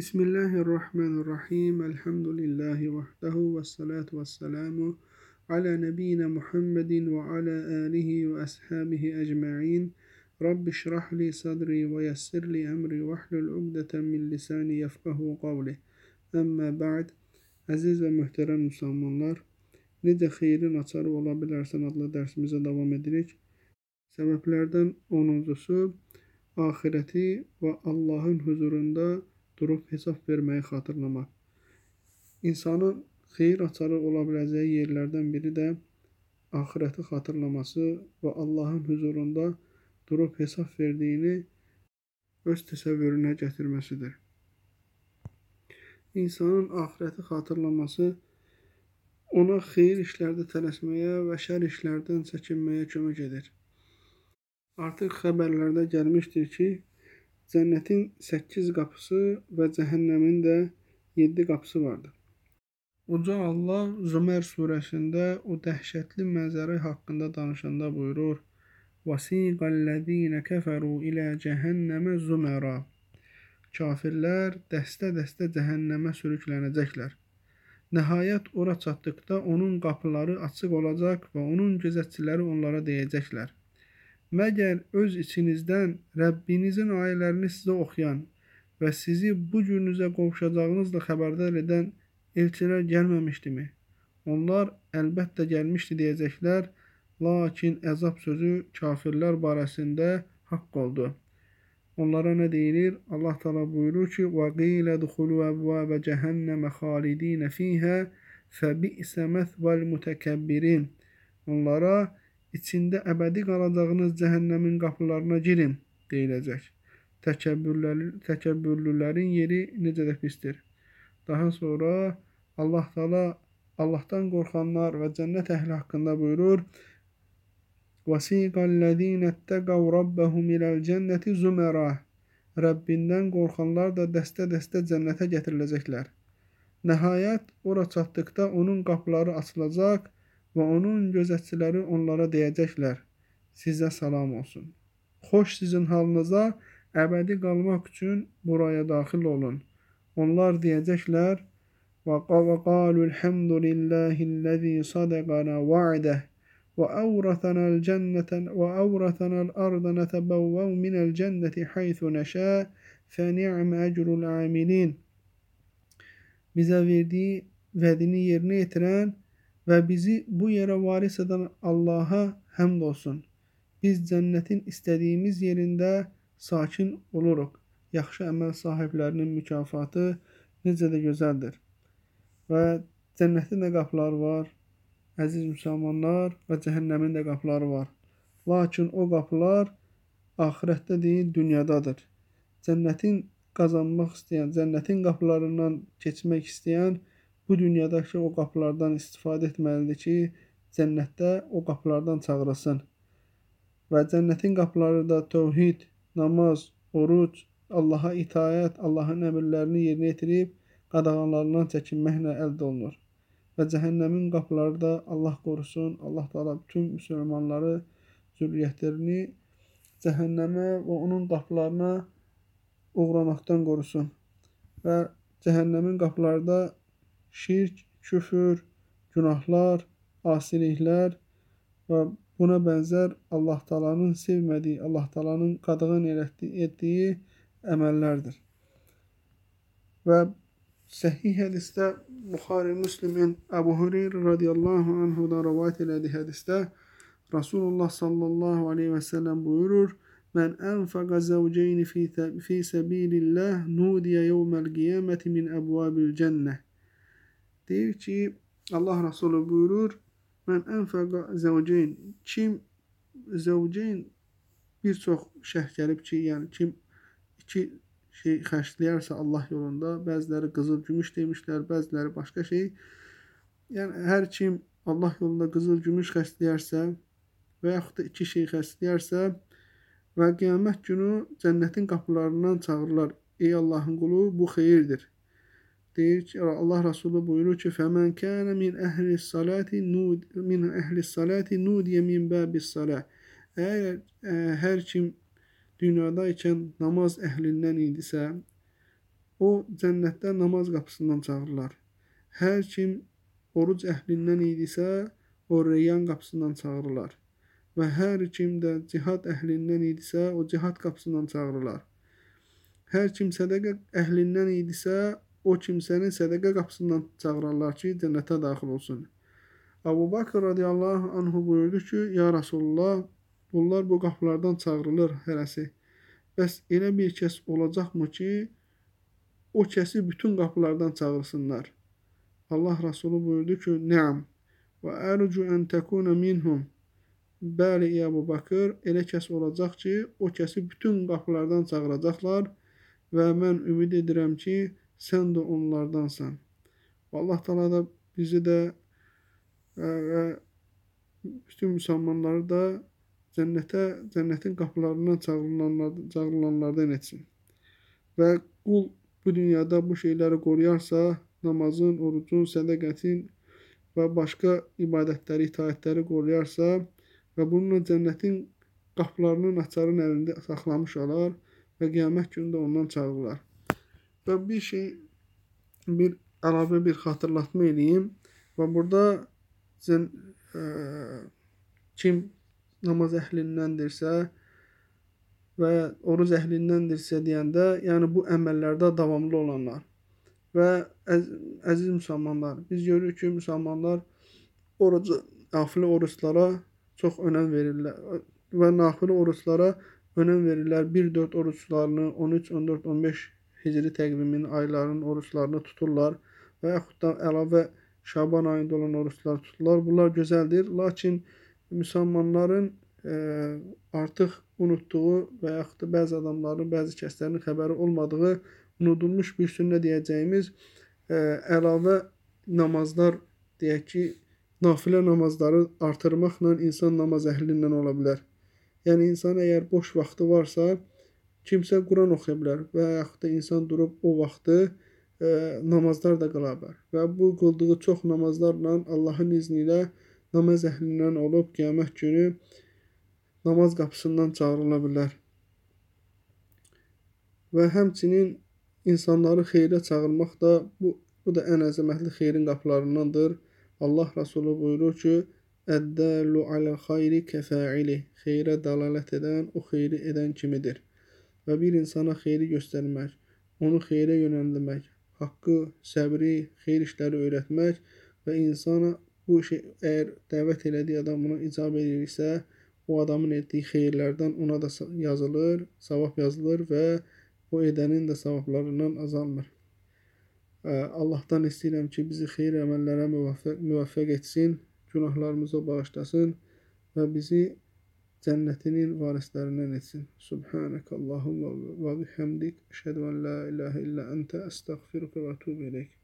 Bismillahirrahmanirrahim. Elhamdülillahi vahdehu ve salatu ve selamu ala nebiyyina Muhammedin ve ala alihi ve ashabihi ecma'in. Rabbi şrah li sadri ve yessir li emri ve hlul ugdeten min lisani yefkahu qavli. Əmmə ba'd. Əziz və möhtərəm müsəlmanlar, necə xeyrin açarı ola bilərsən adlı dərsimizə davam edirik. Səbəblərdən 10-uncusu axirəti və Allahın huzurunda durub hesab verməyi xatırlamaq. İnsanın xeyir açarı ola biləcəyi yerlərdən biri də axirəti xatırlaması və Allahın huzurunda durub hesab verdiyini öz təsəvvürünə gətirməsidir. İnsanın axirəti xatırlaması ona xeyir işlərdə tələsməyə və şər işlərdən çəkinməyə kömək edir. Artıq xəbərlərdə gəlmişdir ki, Cənnətin 8 qapısı və cəhənnəmin də 7 qapısı vardır. Uca Allah Zümer surəsində o dəhşətli mənzərə haqqında danışanda buyurur: "Vasiqallezine keferu ilə cəhənnəmə zümera." Kafirlər dəstə-dəstə cəhənnəmə sürüklənəcəklər. Nəhayət ora çatdıqda onun qapıları açıq olacaq və onun gözətçiləri onlara deyəcəklər: Məgər öz içinizdən Rəbbinizin ayələrini sizə oxuyan və sizi bu gününüzə qovuşacağınızla xəbərdar edən elçilər gəlməmişdimi? Onlar əlbəttə gəlmişdi deyəcəklər, lakin əzab sözü kafirlər barəsində haqq oldu. Onlara nə deyilir? Allah Taala buyurur ki: "Və qilə dukhulu abwaaba cəhənnəmə xalidin fiha fəbi'sə məsval mutakabbirin." Onlara içində əbədi qalacağınız cəhənnəmin qapılarına girin deyiləcək. Təkəbbürlülərin yeri necə də pisdir. Daha sonra Allah Taala Allahdan qorxanlar və cənnət əhli haqqında buyurur: "Vasiqallezine ittaqav rabbahum ilal cenneti zumara." Rəbbindən qorxanlar da dəstə-dəstə cənnətə gətiriləcəklər. Nəhayət ora çatdıqda onun qapıları açılacaq və onun gözətçiləri onlara deyəcəklər: Sizə salam olsun. Xoş sizin halınıza əbədi qalmaq üçün buraya daxil olun. Onlar deyəcəklər: qalu elhamdülillahi'llezî sadaqana va'deh və əvrətənəl cənnətən və əvrətənəl arda netebevvev minel cenneti haythu neşâ feni'me ecrul amilin. Bizə verdiyi vədini yerinə yetirən və bizi bu yerə varis edən Allaha həmd olsun. Biz cənnətin istədiyimiz yerində sakin oluruq. Yaxşı əməl sahiblərinin mükafatı necə də gözəldir. Və cənnətin də qapıları var, əziz müsəlmanlar, və cəhənnəmin də qapıları var. Lakin o qapılar axirətdə deyil, dünyadadır. Cənnətin qazanmaq istəyən, cənnətin qapılarından keçmək istəyən bu dünyadakı o qapılardan istifadə etməlidir ki, cənnətdə o qapılardan çağırılsın. Və cənnətin qapıları da tövhid, namaz, oruc, Allaha itayət, Allahın əmrlərini yerinə yetirib qadağanlarından çəkinməklə əldə olunur. Və cəhənnəmin qapıları da Allah qorusun, Allah Taala bütün müsəlmanları, zürriyyətlərini cəhənnəmə və onun qapılarına uğramaqdan qorusun. Və cəhənnəmin qapılarında şirk, küfür, günahlar, asiliklər və Buna bənzər Allah Taala'nın sevmədiyi, Allah Taala'nın qadağan etdiyi əməllərdir. Və səhih hədisdə Buxari Müslimin Əbu Hüreyrə radiyallahu anhudan rivayet elədiyi hədisdə Rasulullah sallallahu aleyhi və səlləm buyurur: "Mən anfaqa zawjayn fi fi sabilillah nudiya yawmal qiyamati min abwabil cennə." Deyir ki, Allah Resulü buyurur: Mən ənfəqa zəvceyn kim zəvceyn bir çox şərh gəlib ki, yəni kim iki şey xərcləyərsə Allah yolunda, bəziləri qızıl gümüş demişlər, bəziləri başqa şey. Yəni hər kim Allah yolunda qızıl gümüş xərcləyərsə və yaxud da iki şey xərcləyərsə və qiyamət günü cənnətin qapılarından çağırırlar. Ey Allahın qulu, bu xeyirdir deyir ki, Allah Resulü buyurur ki, "Fəmən kana min ehlis salati nud min ehlis salati nudiyə min babis salah." Əgər ə, hər kim dünyada ikən namaz əhlindən idisə, o cənnətdə namaz qapısından çağırırlar. Hər kim oruc əhlindən idisə, o reyyan qapısından çağırırlar. Və hər kim də cihad əhlindən idisə, o cihad qapısından çağırırlar. Hər kim sədəqə əhlindən idisə, o kimsəni sədaqə qapısından çağırarlar ki, cənnətə daxil olsun. Abu Bakr radiyallahu anhu buyurdu ki, Ya Rasulullah, bunlar bu qapılardan çağırılır hərəsi. Bəs elə bir kəs olacaqmı ki, o kəsi bütün qapılardan çağırsınlar. Allah Resulü buyurdu ki, Nəam və ərcu ən təkuna minhum. Bəli, ey Əbu Bakır, elə kəs olacaq ki, o kəsi bütün qapılardan çağıracaqlar və mən ümid edirəm ki, sən də onlardansan. Allah Taala da bizi də və bütün müsəlmanları da cənnətə, cənnətin qapılarından çağırılanlar, çağırılanlardan etsin. Və qul bu dünyada bu şeyləri qoruyarsa, namazın, orucun, sədaqətin və başqa ibadətləri, itaətləri qoruyarsa və bununla cənnətin qapılarının açarını əlində saxlamış olar və qiyamət günündə ondan çağırırlar. Və bir şey, bir əlavə bir xatırlatma edeyim və burada sən, ə, kim namaz əhlindəndirsə, və oruc əhlindəndirsə deyəndə, yəni bu əməllərdə davamlı olanlar. Və əz əziz müsəlmanlar, biz görürük ki, müsəlmanlar oruc, nafilə oruclara çox önəm verirlər və nafilə oruclara önəm verirlər. 1-4 oruclarını, 13, 14, 15 hicri təqvimin aylarının oruclarını tuturlar və yaxud da əlavə Şaban ayında olan oruclar tuturlar. Bunlar gözəldir, lakin müsəlmanların ə, artıq unutduğu və yaxud da bəzi adamların, bəzi kəslərin xəbəri olmadığı unudulmuş bir sünnə deyəcəyimiz ə, əlavə namazlar deyək ki, nafilə namazları artırmaqla insan namaz əhlindən ola bilər. Yəni insan əgər boş vaxtı varsa, kimsə Quran oxuya bilər və yaxud da insan durub o vaxtı ə, namazlar da qıla bilər. Və bu qıldığı çox namazlarla Allahın izni ilə namaz əhlindən olub qiyamət günü namaz qapısından çağırıla bilər. Və həmçinin insanları xeyrə çağırmaq da bu bu da ən əzəmətli xeyrin qapılarındandır. Allah Rəsulu buyurur ki: "Əddəlu aləl xeyri kəfəili." Xeyrə dəlalət edən o xeyri edən kimidir. Və bir insana xeyri göstərmək, onu xeyrə yönəltmək, haqqı, səbri, xeyir işləri öyrətmək və insana bu şey əgər dəvət elədiyi adam buna icab edirsə, o adamın etdiyi xeyirlərdən ona da yazılır, savab yazılır və o edənin də savablarından azalmır. Allahdan istəyirəm ki, bizi xeyir əməllərə müvəffəq, müvəffəq etsin, günahlarımızı bağışlasın və bizi cənnətinin varislərindən etsin. Subhanəkallahumma və bihamdik, əşhədu an la ilahe illə əntə, əstəğfiruka və etûbu ileyk.